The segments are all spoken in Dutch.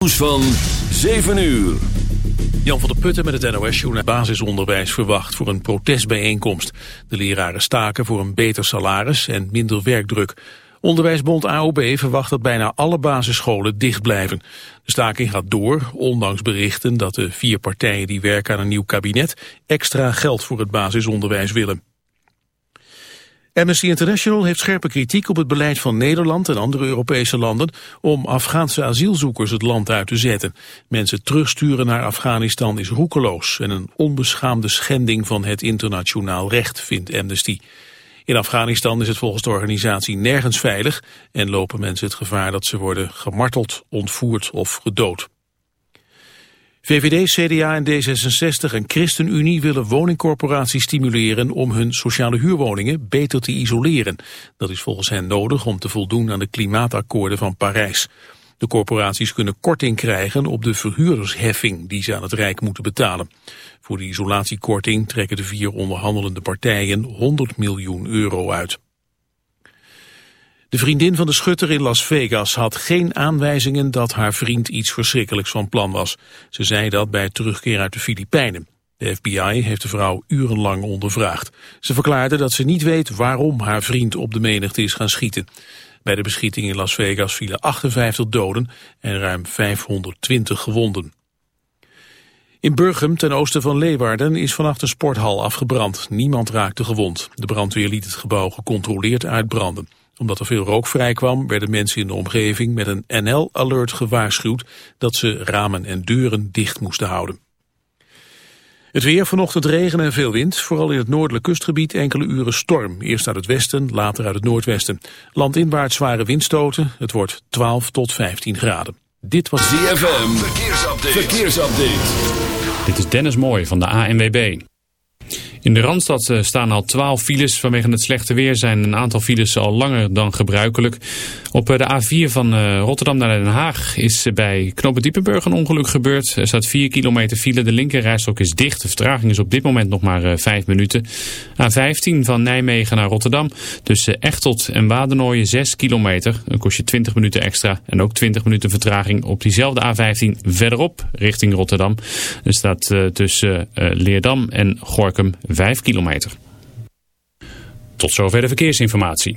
Nieuws van 7 uur. Jan van der Putten met het NOS-journaal basisonderwijs verwacht voor een protestbijeenkomst. De leraren staken voor een beter salaris en minder werkdruk. Onderwijsbond AOB verwacht dat bijna alle basisscholen dicht blijven. De staking gaat door, ondanks berichten dat de vier partijen die werken aan een nieuw kabinet extra geld voor het basisonderwijs willen. Amnesty International heeft scherpe kritiek op het beleid van Nederland en andere Europese landen om Afghaanse asielzoekers het land uit te zetten. Mensen terugsturen naar Afghanistan is roekeloos en een onbeschaamde schending van het internationaal recht, vindt Amnesty. In Afghanistan is het volgens de organisatie nergens veilig en lopen mensen het gevaar dat ze worden gemarteld, ontvoerd of gedood. VVD, CDA en D66 en ChristenUnie willen woningcorporaties stimuleren om hun sociale huurwoningen beter te isoleren. Dat is volgens hen nodig om te voldoen aan de klimaatakkoorden van Parijs. De corporaties kunnen korting krijgen op de verhuurdersheffing die ze aan het Rijk moeten betalen. Voor de isolatiekorting trekken de vier onderhandelende partijen 100 miljoen euro uit. De vriendin van de schutter in Las Vegas had geen aanwijzingen dat haar vriend iets verschrikkelijks van plan was. Ze zei dat bij terugkeer uit de Filipijnen. De FBI heeft de vrouw urenlang ondervraagd. Ze verklaarde dat ze niet weet waarom haar vriend op de menigte is gaan schieten. Bij de beschieting in Las Vegas vielen 58 doden en ruim 520 gewonden. In Burgum, ten oosten van Leeuwarden, is vannacht een sporthal afgebrand. Niemand raakte gewond. De brandweer liet het gebouw gecontroleerd uitbranden omdat er veel rook vrijkwam, werden mensen in de omgeving met een NL-alert gewaarschuwd dat ze ramen en deuren dicht moesten houden. Het weer, vanochtend regen en veel wind. Vooral in het noordelijk kustgebied enkele uren storm. Eerst uit het westen, later uit het noordwesten. Landinwaarts zware windstoten. Het wordt 12 tot 15 graden. Dit was ZFM. Verkeersupdate. Verkeersupdate. Dit is Dennis Mooij van de ANWB. In de Randstad eh, staan al 12 files. Vanwege het slechte weer zijn een aantal files al langer dan gebruikelijk. Op eh, de A4 van eh, Rotterdam naar Den Haag is bij Knopen Diepenburg een ongeluk gebeurd. Er staat 4 kilometer file. De linkerrijstok is dicht. De vertraging is op dit moment nog maar 5 minuten. A15 van Nijmegen naar Rotterdam. Tussen Echtelt en Wadernooien 6 kilometer. Dan kost je 20 minuten extra. En ook 20 minuten vertraging op diezelfde A15 verderop richting Rotterdam. Er staat tussen Leerdam en Gorkum 5 kilometer. Tot zover de verkeersinformatie.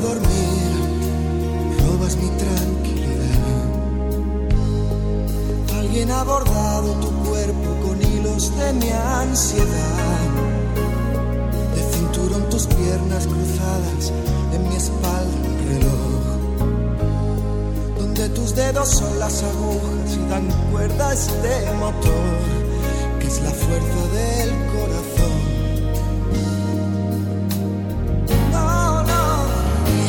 Dormir, robas mi tranquilidad. Alguien ha bordado tu cuerpo con hilos de mi ansiedad. De cinturón tus piernas cruzadas, en mi espalda un reloj. Donde tus dedos son las agujas y dan cuerda a este motor, que es la fuerza del corazón.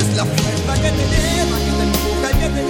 es la fuerza que te lleva, que te empuja y que te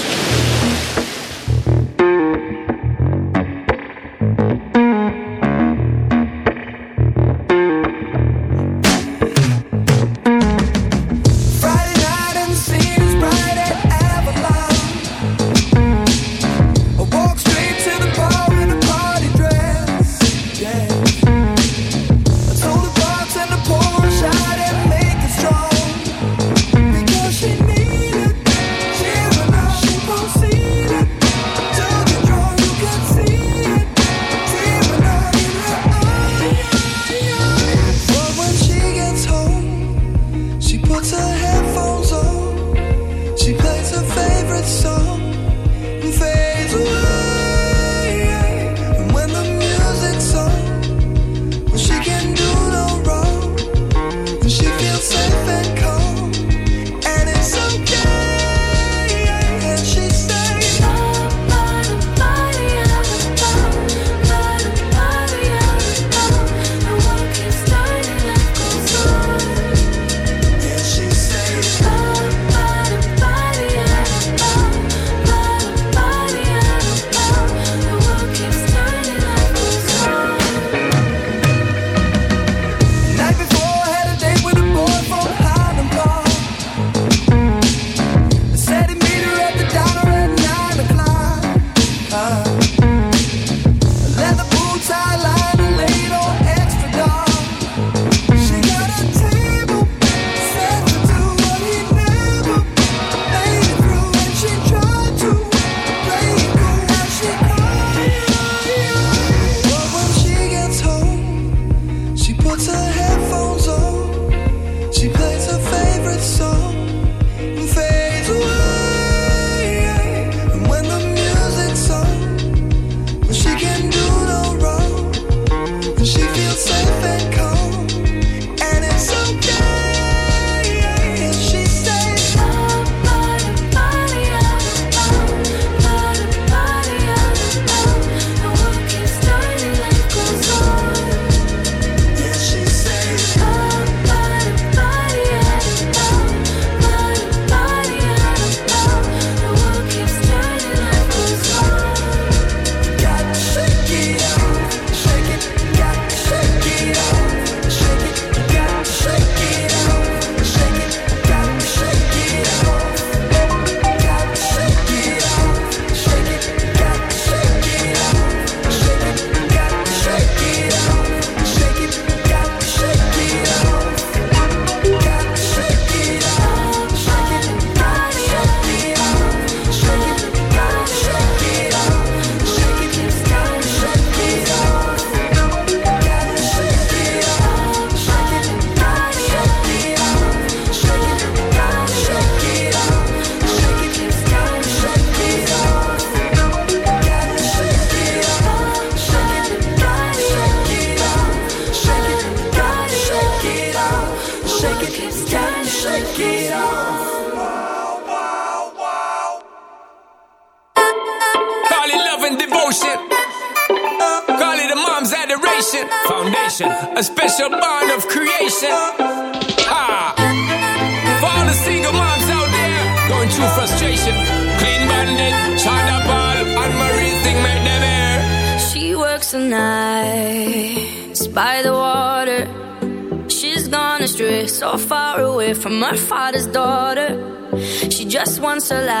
once alive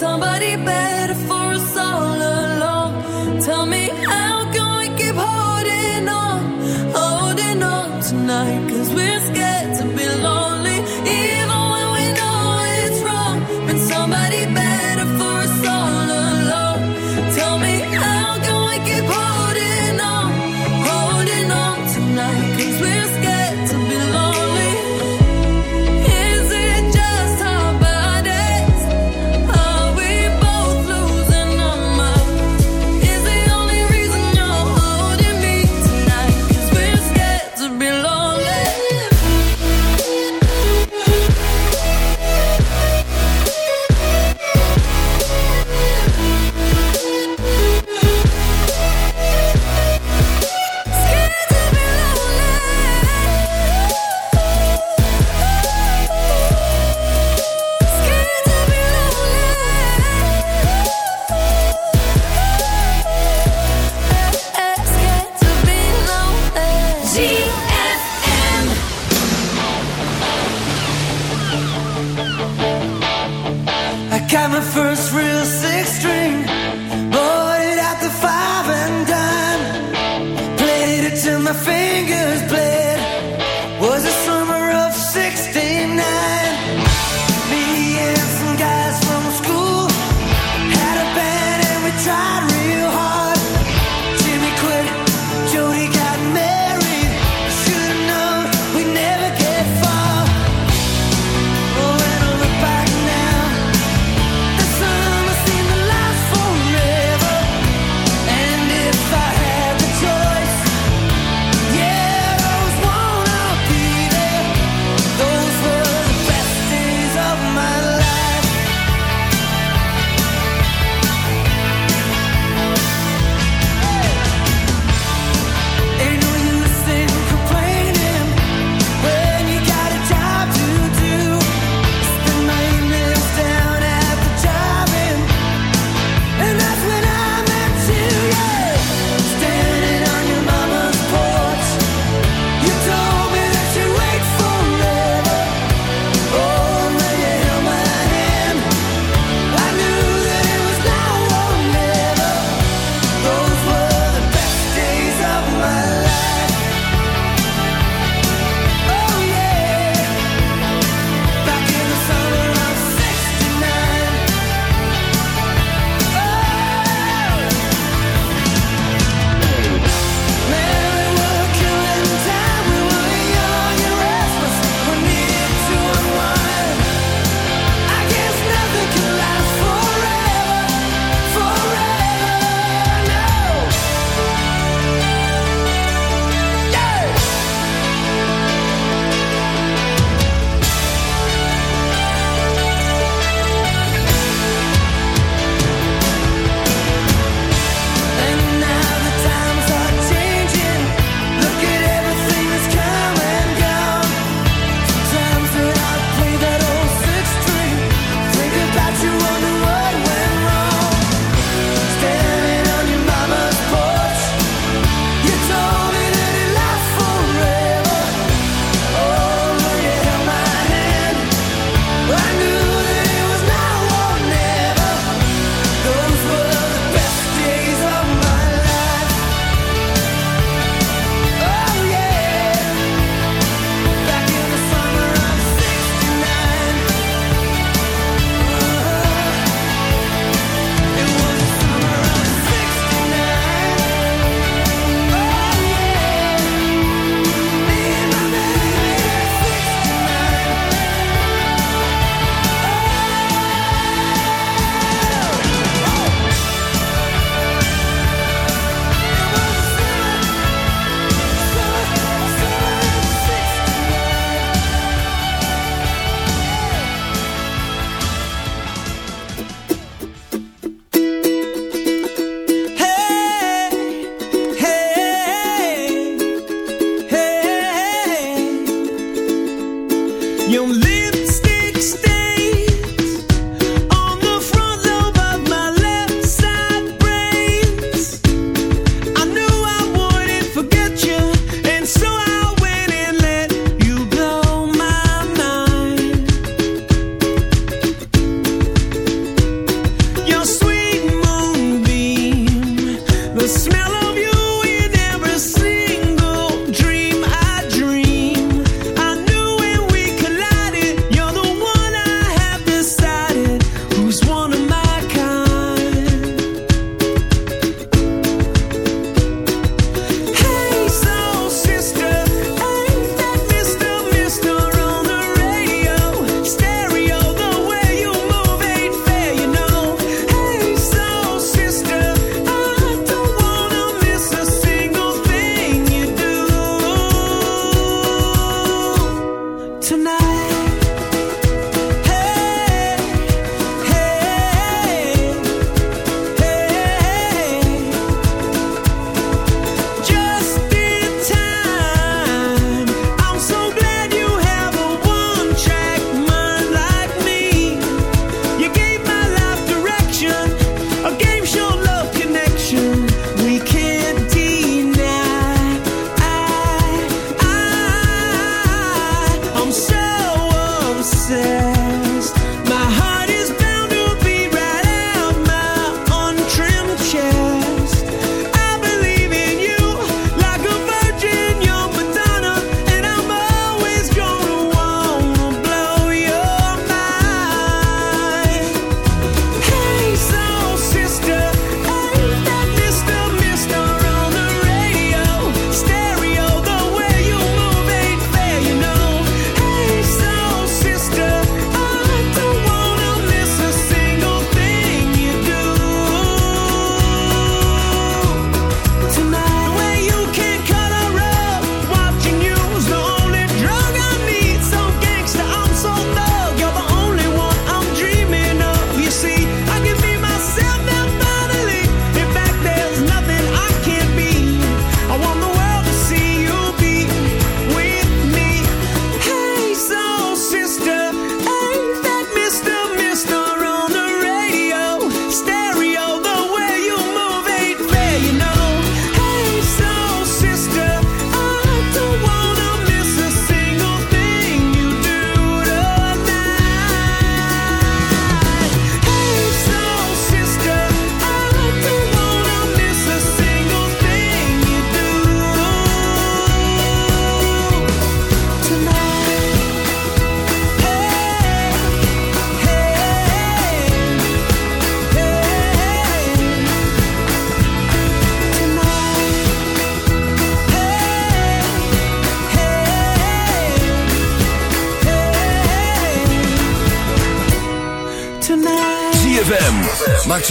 somebody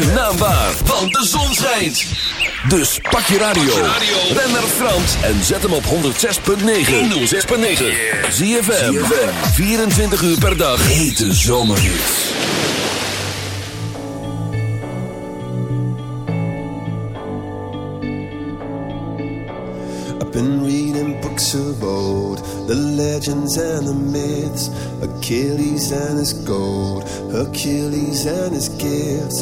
zijn naam waar, want de zon schijnt. Dus pak je radio. Ben naar Frans en zet hem op 106.9. 106.9. ZFM. 24 uur per dag. Hete zomerhits. I've been reading books of the legends and the myths, Achilles and his gold, Hercules and his gifts,